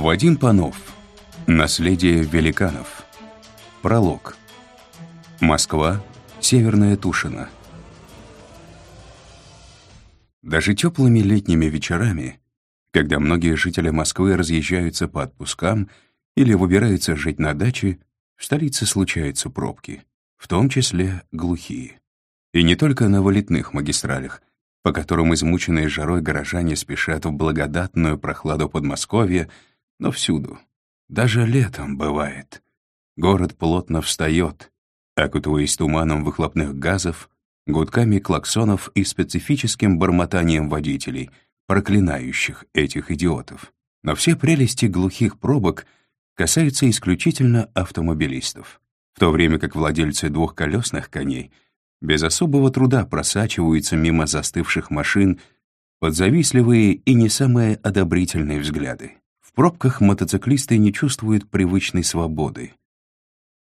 Вадим Панов. Наследие великанов. Пролог. Москва. Северная Тушина. Даже теплыми летними вечерами, когда многие жители Москвы разъезжаются по отпускам или выбираются жить на даче, в столице случаются пробки, в том числе глухие. И не только на вылетных магистралях, по которым измученные жарой горожане спешат в благодатную прохладу Подмосковья, но всюду. Даже летом бывает. Город плотно встает, окутываясь туманом выхлопных газов, гудками клаксонов и специфическим бормотанием водителей, проклинающих этих идиотов. Но все прелести глухих пробок касаются исключительно автомобилистов, в то время как владельцы двухколесных коней — без особого труда просачиваются мимо застывших машин под завистливые и не самые одобрительные взгляды. В пробках мотоциклисты не чувствуют привычной свободы.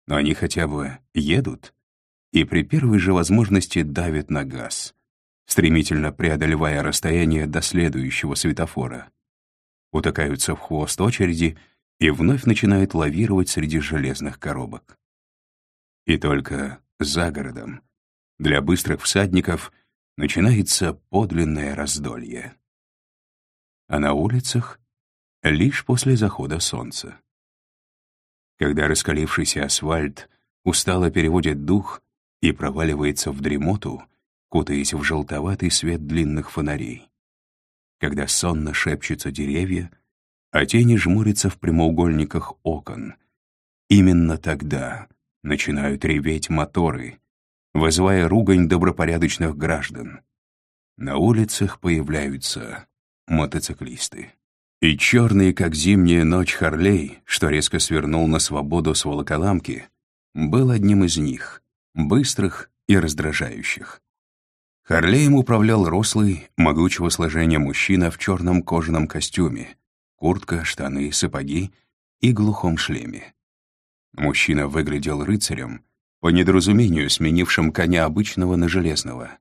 Но они хотя бы едут и при первой же возможности давят на газ, стремительно преодолевая расстояние до следующего светофора. Утыкаются в хвост очереди и вновь начинают лавировать среди железных коробок. И только за городом, для быстрых всадников начинается подлинное раздолье. А на улицах — лишь после захода солнца. Когда раскалившийся асфальт устало переводит дух и проваливается в дремоту, кутаясь в желтоватый свет длинных фонарей. Когда сонно шепчутся деревья, а тени жмурятся в прямоугольниках окон, именно тогда начинают реветь моторы — вызывая ругань добропорядочных граждан. На улицах появляются мотоциклисты. И черный, как зимняя ночь, Харлей, что резко свернул на свободу с волоколамки, был одним из них, быстрых и раздражающих. Харлеем управлял рослый, могучего сложения мужчина в черном кожаном костюме, куртка, штаны, сапоги и глухом шлеме. Мужчина выглядел рыцарем, по недоразумению сменившим коня обычного на железного.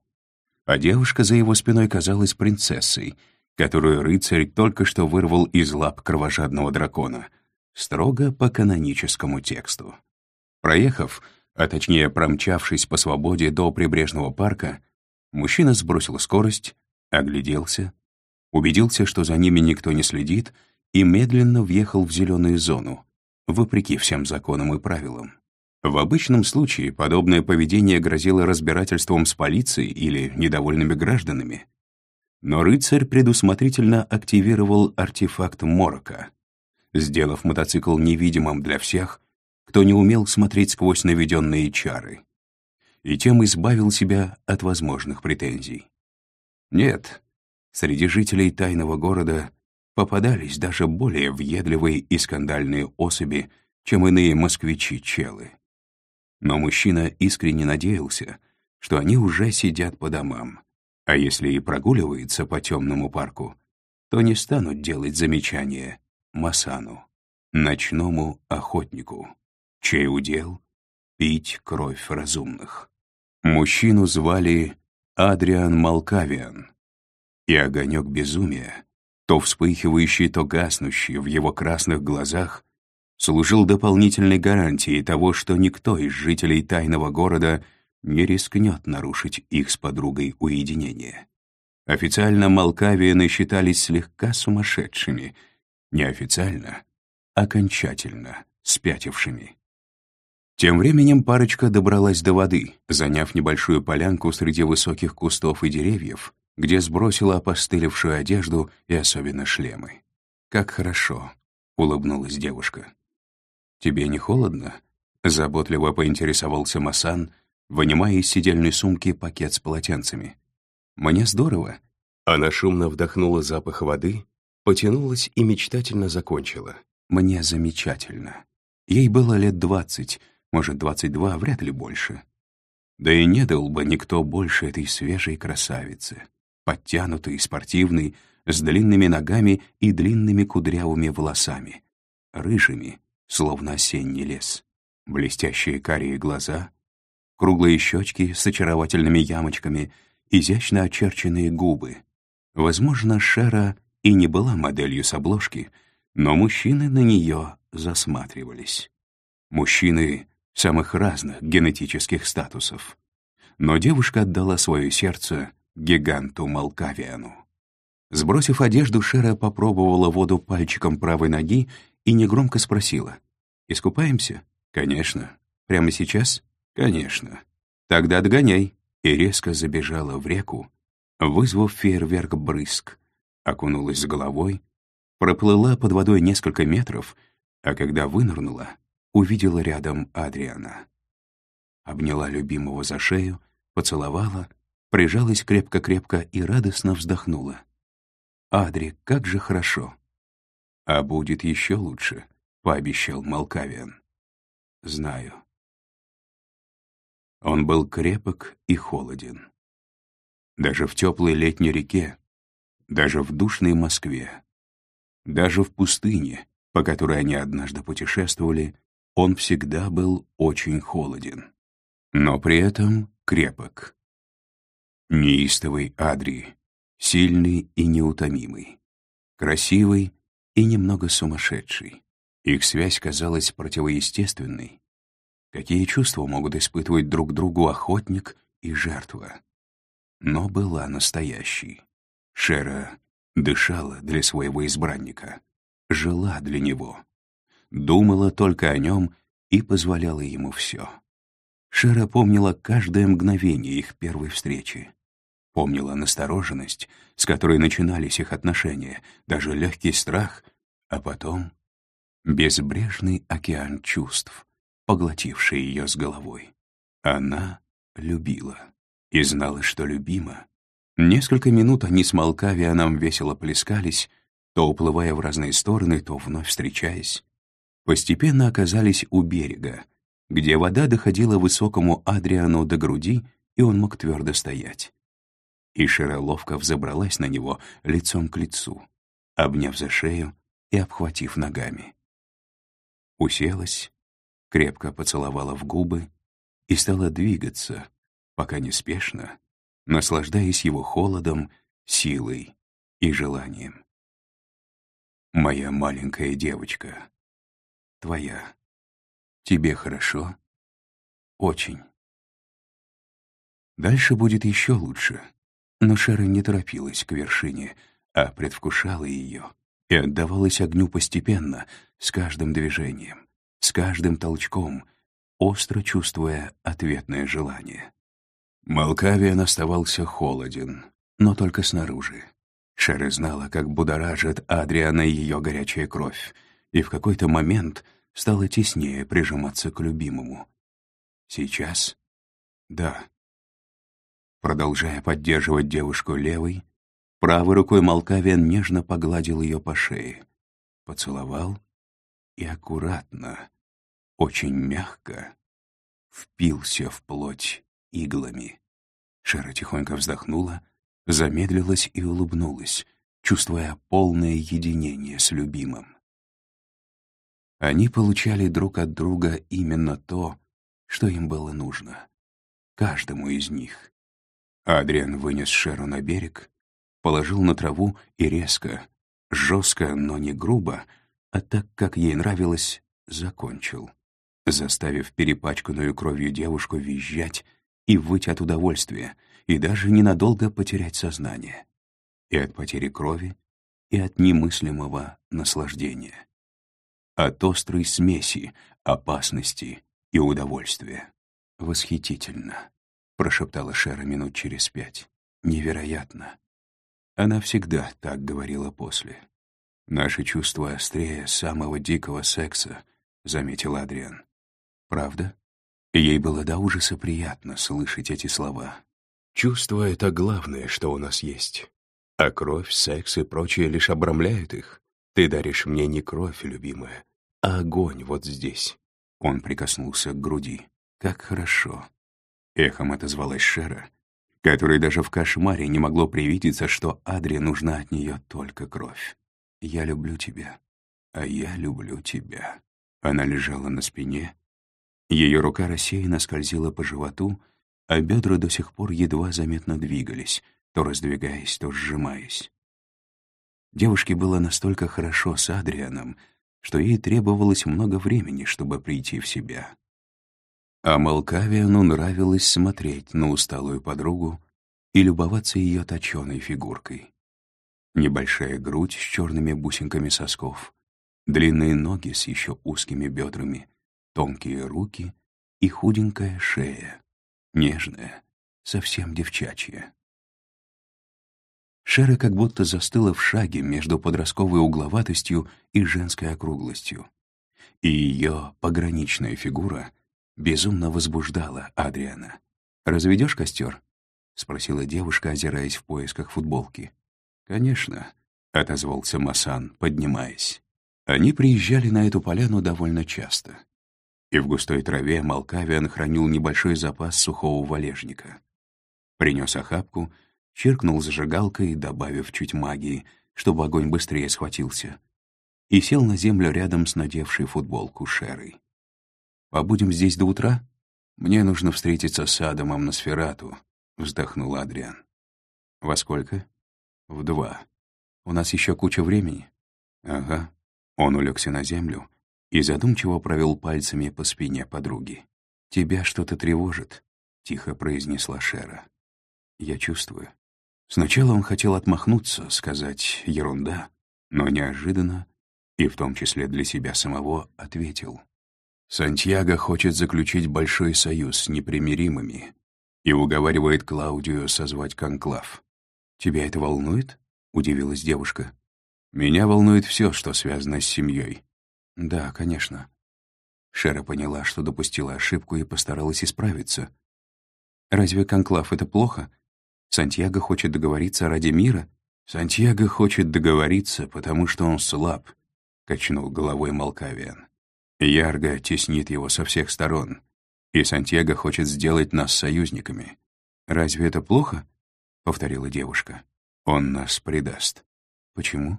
А девушка за его спиной казалась принцессой, которую рыцарь только что вырвал из лап кровожадного дракона, строго по каноническому тексту. Проехав, а точнее промчавшись по свободе до прибрежного парка, мужчина сбросил скорость, огляделся, убедился, что за ними никто не следит, и медленно въехал в зеленую зону, вопреки всем законам и правилам. В обычном случае подобное поведение грозило разбирательством с полицией или недовольными гражданами. Но рыцарь предусмотрительно активировал артефакт Морока, сделав мотоцикл невидимым для всех, кто не умел смотреть сквозь наведенные чары, и тем избавил себя от возможных претензий. Нет, среди жителей тайного города попадались даже более въедливые и скандальные особи, чем иные москвичи-челы. Но мужчина искренне надеялся, что они уже сидят по домам, а если и прогуливаются по темному парку, то не станут делать замечания Масану, ночному охотнику, чей удел — пить кровь разумных. Мужчину звали Адриан Малкавиан, и огонек безумия, то вспыхивающий, то гаснущий в его красных глазах, служил дополнительной гарантией того, что никто из жителей тайного города не рискнет нарушить их с подругой уединение. Официально Малкавиены считались слегка сумасшедшими, неофициально — окончательно спятившими. Тем временем парочка добралась до воды, заняв небольшую полянку среди высоких кустов и деревьев, где сбросила опостылевшую одежду и особенно шлемы. «Как хорошо», — улыбнулась девушка. «Тебе не холодно?» — заботливо поинтересовался Масан, вынимая из сидельной сумки пакет с полотенцами. «Мне здорово». Она шумно вдохнула запах воды, потянулась и мечтательно закончила. «Мне замечательно». Ей было лет двадцать, может, двадцать два, вряд ли больше. Да и не дал бы никто больше этой свежей красавицы, подтянутой, спортивной, с длинными ногами и длинными кудрявыми волосами, рыжими, словно осенний лес. Блестящие карие глаза, круглые щечки с очаровательными ямочками, изящно очерченные губы. Возможно, Шера и не была моделью с обложки, но мужчины на нее засматривались. Мужчины самых разных генетических статусов. Но девушка отдала свое сердце гиганту Малкавиану. Сбросив одежду, Шера попробовала воду пальчиком правой ноги и негромко спросила. «Искупаемся?» «Конечно». «Прямо сейчас?» «Конечно». «Тогда догоняй». И резко забежала в реку, вызвав фейерверк брызг, окунулась с головой, проплыла под водой несколько метров, а когда вынырнула, увидела рядом Адриана. Обняла любимого за шею, поцеловала, прижалась крепко-крепко и радостно вздохнула. «Адри, как же хорошо!» «А будет еще лучше», — пообещал Малкавиан. «Знаю». Он был крепок и холоден. Даже в теплой летней реке, даже в душной Москве, даже в пустыне, по которой они однажды путешествовали, он всегда был очень холоден. Но при этом крепок. Неистовый Адри, сильный и неутомимый, красивый и немного сумасшедший. Их связь казалась противоестественной. Какие чувства могут испытывать друг другу охотник и жертва? Но была настоящей. Шера дышала для своего избранника, жила для него, думала только о нем и позволяла ему все. Шера помнила каждое мгновение их первой встречи. Помнила настороженность, с которой начинались их отношения, даже легкий страх, а потом безбрежный океан чувств, поглотивший ее с головой. Она любила и знала, что любима. Несколько минут они с Малкавианом весело плескались, то уплывая в разные стороны, то вновь встречаясь. Постепенно оказались у берега, где вода доходила высокому Адриану до груди, и он мог твердо стоять. Ишера ловко взобралась на него лицом к лицу, обняв за шею и обхватив ногами. Уселась, крепко поцеловала в губы и стала двигаться, пока неспешно, наслаждаясь его холодом, силой и желанием. «Моя маленькая девочка, твоя. Тебе хорошо? Очень. Дальше будет еще лучше». Но Шера не торопилась к вершине, а предвкушала ее и отдавалась огню постепенно, с каждым движением, с каждым толчком, остро чувствуя ответное желание. Малкавиан оставался холоден, но только снаружи. Шерри знала, как будоражит Адриана ее горячая кровь, и в какой-то момент стала теснее прижиматься к любимому. Сейчас? Да. Продолжая поддерживать девушку левой, правой рукой Малкавиан нежно погладил ее по шее, поцеловал и аккуратно, очень мягко впился в плоть иглами. Шера тихонько вздохнула, замедлилась и улыбнулась, чувствуя полное единение с любимым. Они получали друг от друга именно то, что им было нужно. Каждому из них. Адриан вынес Шеру на берег, положил на траву и резко, жестко, но не грубо, а так, как ей нравилось, закончил, заставив перепачканную кровью девушку визжать и выть от удовольствия, и даже ненадолго потерять сознание. И от потери крови, и от немыслимого наслаждения. От острой смеси, опасности и удовольствия. Восхитительно, прошептала Шера минут через пять. Невероятно. Она всегда так говорила после. Наши чувства острее самого дикого секса, заметил Адриан. Правда? Ей было до ужаса приятно слышать эти слова. Чувство — это главное, что у нас есть. А кровь, секс и прочее лишь обрамляют их. Ты даришь мне не кровь, любимая, а огонь вот здесь. Он прикоснулся к груди. Как хорошо. Эхом отозвалась Шера, которой даже в кошмаре не могло привидеться, что Адре нужна от нее только кровь. «Я люблю тебя, а я люблю тебя». Она лежала на спине, ее рука рассеянно скользила по животу, а бедра до сих пор едва заметно двигались, то раздвигаясь, то сжимаясь. Девушке было настолько хорошо с Адрианом, что ей требовалось много времени, чтобы прийти в себя. А Малкавиану нравилось смотреть на усталую подругу и любоваться ее точеной фигуркой. Небольшая грудь с черными бусинками сосков, длинные ноги с еще узкими бедрами, тонкие руки и худенькая шея, нежная, совсем девчачья. Шера как будто застыла в шаге между подростковой угловатостью и женской округлостью. И ее пограничная фигура безумно возбуждала Адриана. «Разведешь костер?» — спросила девушка, озираясь в поисках футболки. «Конечно», — отозвался Масан, поднимаясь. Они приезжали на эту поляну довольно часто. И в густой траве Малкавиан хранил небольшой запас сухого валежника. Принес охапку — чиркнул зажигалкой, добавив чуть магии, чтобы огонь быстрее схватился, и сел на землю рядом с надевшей футболку Шерой. «Побудем здесь до утра? Мне нужно встретиться с Адамом на Сферату», — вздохнул Адриан. «Во сколько?» «В два. У нас еще куча времени?» «Ага». Он улегся на землю и задумчиво провел пальцами по спине подруги. «Тебя что-то тревожит», — тихо произнесла Шера. «Я чувствую. Сначала он хотел отмахнуться, сказать «ерунда», но неожиданно, и в том числе для себя самого, ответил. «Сантьяго хочет заключить большой союз с непримиримыми и уговаривает Клаудию созвать конклав. Тебя это волнует?» — удивилась девушка. «Меня волнует все, что связано с семьей». «Да, конечно». Шера поняла, что допустила ошибку и постаралась исправиться. «Разве конклав — это плохо?» Сантьяго хочет договориться ради мира? Сантьяго хочет договориться, потому что он слаб, — качнул головой Малкавиан. Ярго теснит его со всех сторон, и Сантьяго хочет сделать нас союзниками. «Разве это плохо?» — повторила девушка. «Он нас предаст». «Почему?»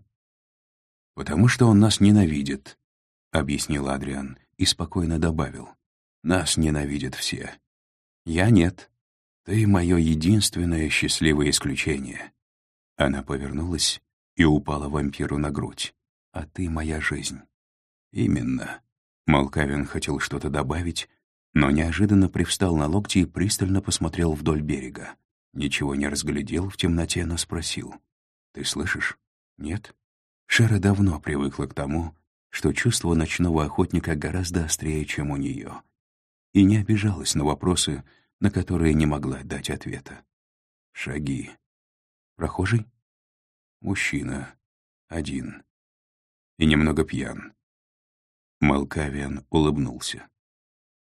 «Потому что он нас ненавидит», — объяснил Адриан и спокойно добавил. «Нас ненавидят все. Я нет. Ты — мое единственное счастливое исключение». Она повернулась и упала вампиру на грудь. «А ты — моя жизнь». «Именно». Малкавин хотел что-то добавить, но неожиданно привстал на локти и пристально посмотрел вдоль берега. Ничего не разглядел в темноте, но спросил. «Ты слышишь?» «Нет». Шера давно привыкла к тому, что чувство ночного охотника гораздо острее, чем у нее. И не обижалась на вопросы, на которые не могла дать ответа. Шаги. Прохожий? Мужчина. Один. И немного пьян. Малкавиан улыбнулся.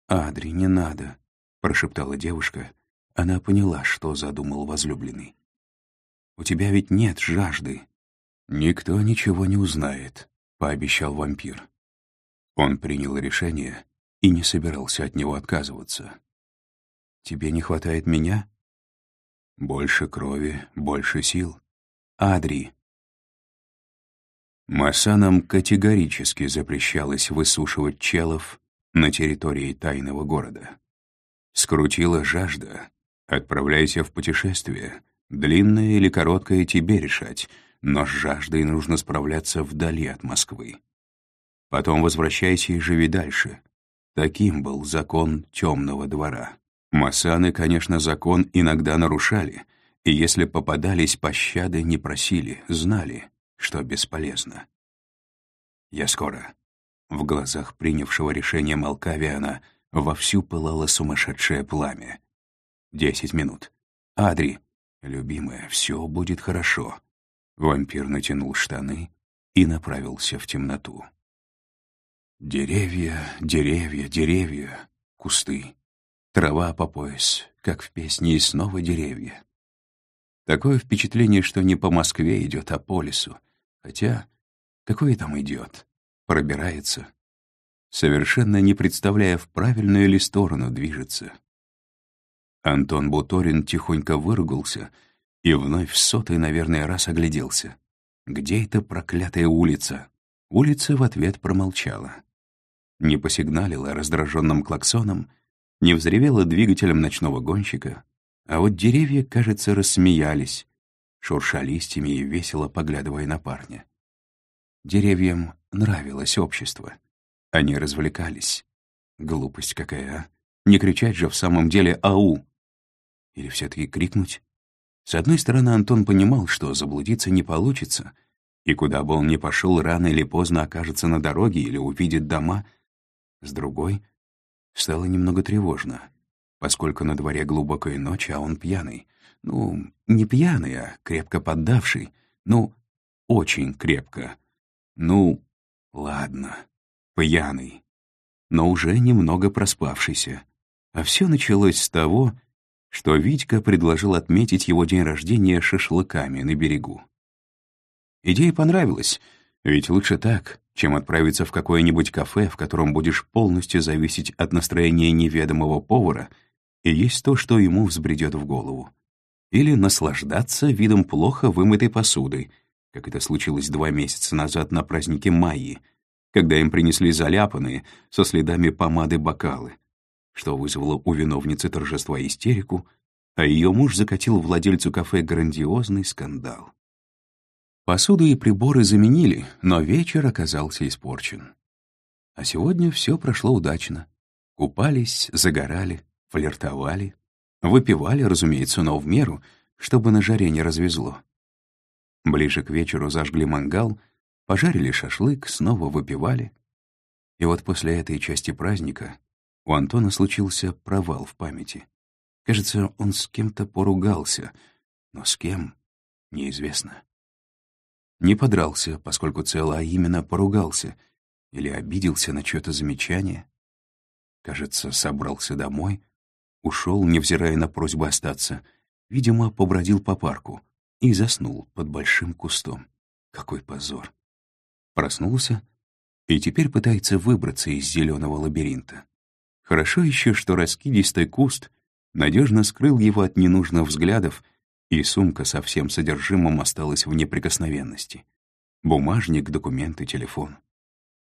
«Адри, не надо», — прошептала девушка. Она поняла, что задумал возлюбленный. «У тебя ведь нет жажды». «Никто ничего не узнает», — пообещал вампир. Он принял решение и не собирался от него отказываться. Тебе не хватает меня? Больше крови, больше сил. Адри. Масанам категорически запрещалось высушивать челов на территории тайного города. Скрутила жажда. Отправляйся в путешествие. Длинное или короткое тебе решать, но с жаждой нужно справляться вдали от Москвы. Потом возвращайся и живи дальше. Таким был закон темного двора. Масаны, конечно, закон иногда нарушали, и если попадались, пощады не просили, знали, что бесполезно. «Я скоро». В глазах принявшего решение Малкавиана вовсю пылало сумасшедшее пламя. «Десять минут. Адри, любимая, все будет хорошо». Вампир натянул штаны и направился в темноту. Деревья, деревья, деревья, кусты. Трава по пояс, как в песне, и снова деревья. Такое впечатление, что не по Москве идет, а по лесу. Хотя, какое там идет? Пробирается. Совершенно не представляя, в правильную ли сторону движется. Антон Буторин тихонько выругался и вновь в сотый, наверное, раз огляделся. Где эта проклятая улица? Улица в ответ промолчала. Не посигналила раздраженным клаксоном, не взревела двигателем ночного гонщика, а вот деревья, кажется, рассмеялись. шурша листьями и весело поглядывая на парня. Деревьям нравилось общество. Они развлекались. Глупость какая, а? Не кричать же в самом деле «Ау!» Или все-таки крикнуть? С одной стороны, Антон понимал, что заблудиться не получится, и куда бы он ни пошел, рано или поздно окажется на дороге или увидит дома. С другой, стало немного тревожно, поскольку на дворе глубокая ночь, а он пьяный. Ну, не пьяный, а крепко поддавший. Ну, очень крепко. Ну, ладно, пьяный, но уже немного проспавшийся. А все началось с того, что Витька предложил отметить его день рождения шашлыками на берегу. Идея понравилась, ведь лучше так, чем отправиться в какое-нибудь кафе, в котором будешь полностью зависеть от настроения неведомого повара и есть то, что ему взбредет в голову. Или наслаждаться видом плохо вымытой посуды, как это случилось два месяца назад на празднике Майи, когда им принесли заляпанные, со следами помады бокалы — что вызвало у виновницы торжества истерику, а ее муж закатил владельцу кафе грандиозный скандал. Посуду и приборы заменили, но вечер оказался испорчен. А сегодня все прошло удачно. Купались, загорали, флиртовали, выпивали, разумеется, но в меру, чтобы на жаре не развезло. Ближе к вечеру зажгли мангал, пожарили шашлык, снова выпивали. И вот после этой части праздника у Антона случился провал в памяти. Кажется, он с кем-то поругался, но с кем — неизвестно. Не подрался, поскольку цело, а именно поругался, или обиделся на чье-то замечание. Кажется, собрался домой, ушел, невзирая на просьбу остаться, видимо, побродил по парку и заснул под большим кустом. Какой позор! Проснулся и теперь пытается выбраться из зеленого лабиринта. Хорошо еще, что раскидистый куст надежно скрыл его от ненужных взглядов, и сумка со всем содержимым осталась в неприкосновенности. Бумажник, документы, телефон.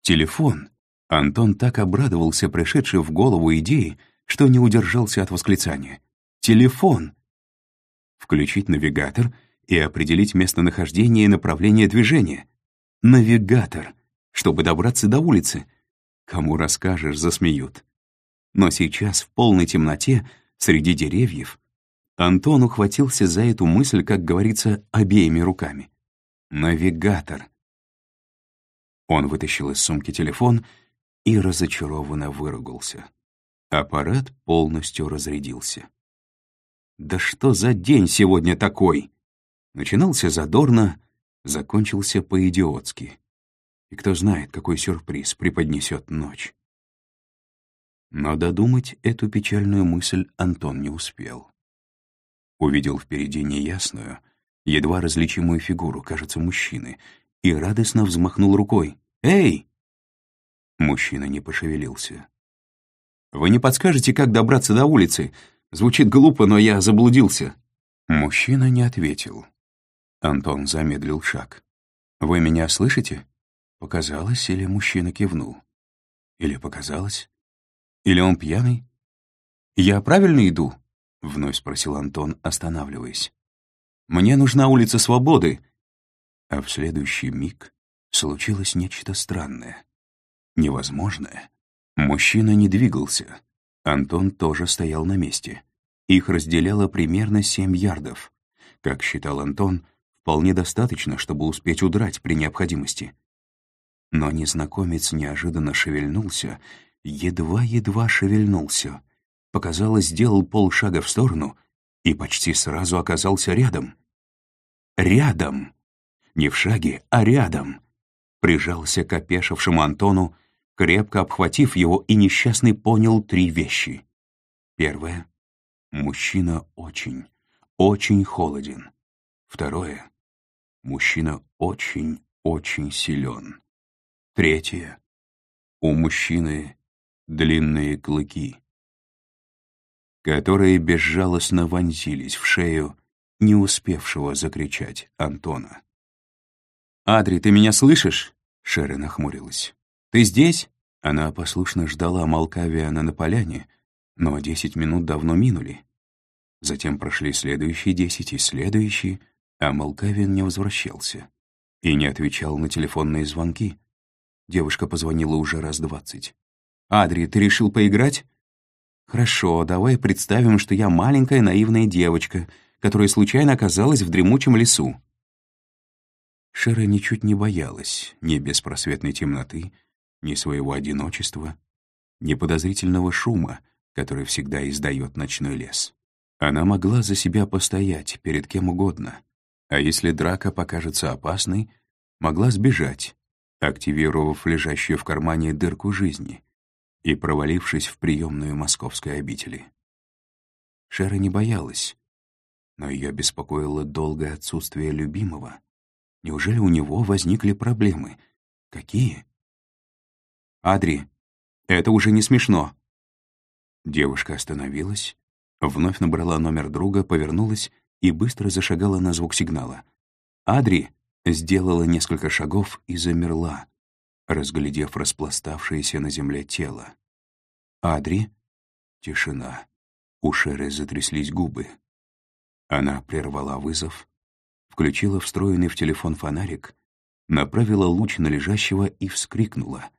Телефон! Антон так обрадовался пришедшей в голову идеи, что не удержался от восклицания. «Телефон!» Включить навигатор и определить местонахождение и направление движения. Навигатор! Чтобы добраться до улицы. Кому расскажешь, засмеют. Но сейчас, в полной темноте, среди деревьев, Антон ухватился за эту мысль, как говорится, обеими руками. Навигатор. Он вытащил из сумки телефон и разочарованно выругался. Аппарат полностью разрядился. «Да что за день сегодня такой?» Начинался задорно, закончился по-идиотски. И кто знает, какой сюрприз преподнесет ночь. Но додумать эту печальную мысль Антон не успел. Увидел впереди неясную, едва различимую фигуру, кажется, мужчины, и радостно взмахнул рукой. «Эй!» Мужчина не пошевелился. «Вы не подскажете, как добраться до улицы? Звучит глупо, но я заблудился». Мужчина не ответил. Антон замедлил шаг. «Вы меня слышите?» Показалось, или мужчина кивнул. Или показалось? Или он пьяный? «Я правильно иду?» — вновь спросил Антон, останавливаясь. «Мне нужна улица Свободы». А в следующий миг случилось нечто странное, невозможное. Мужчина не двигался. Антон тоже стоял на месте. Их разделяло примерно семь ярдов. Как считал Антон, вполне достаточно, чтобы успеть удрать при необходимости. Но незнакомец неожиданно шевельнулся едва-едва шевельнулся. Показалось, сделал полшага в сторону и почти сразу оказался рядом. Рядом! Не в шаге, а рядом! Прижался к опешившему Антону, крепко обхватив его, и несчастный понял три вещи. Первое — мужчина очень, очень холоден. Второе — мужчина очень, очень силен. Третье — у мужчины длинные клыки, которые безжалостно вонзились в шею не успевшего закричать Антона. «Адри, ты меня слышишь?» — Шерри нахмурилась. «Ты здесь?» Она послушно ждала Малкавиана на поляне, но десять минут давно минули. Затем прошли следующие десять и следующие, А Малкавин не возвращался и не отвечал на телефонные звонки. Девушка позвонила уже раз двадцать. «Адри, ты решил поиграть?» «Хорошо, давай представим, что я маленькая наивная девочка, которая случайно оказалась в дремучем лесу». Шера ничуть не боялась ни беспросветной темноты, ни своего одиночества, ни подозрительного шума, который всегда издает ночной лес. Она могла за себя постоять перед кем угодно, а если драка покажется опасной, могла сбежать, активировав лежащую в кармане дырку жизни и провалившись в приемную московской обители. Шера не боялась, но ее беспокоило долгое отсутствие любимого. Неужели у него возникли проблемы? Какие? «Адри, это уже не смешно». Девушка остановилась, вновь набрала номер друга, повернулась и быстро зашагала на звук сигнала. «Адри!» сделала несколько шагов и замерла, разглядев распластавшееся на земле тело. «Адри?» Тишина. У Шеры затряслись губы. Она прервала вызов, включила встроенный в телефон фонарик, направила луч на лежащего и вскрикнула,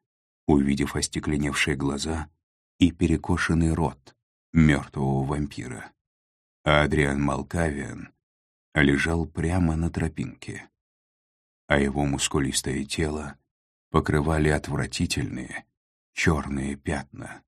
увидев остекленевшие глаза и перекошенный рот мертвого вампира. Адриан Малкавиан лежал прямо на тропинке а его мускулистое тело покрывали отвратительные черные пятна.